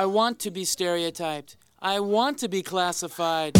I want to be stereotyped. I want to be classified.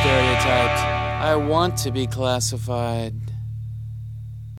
stereotyped. I want to be classified.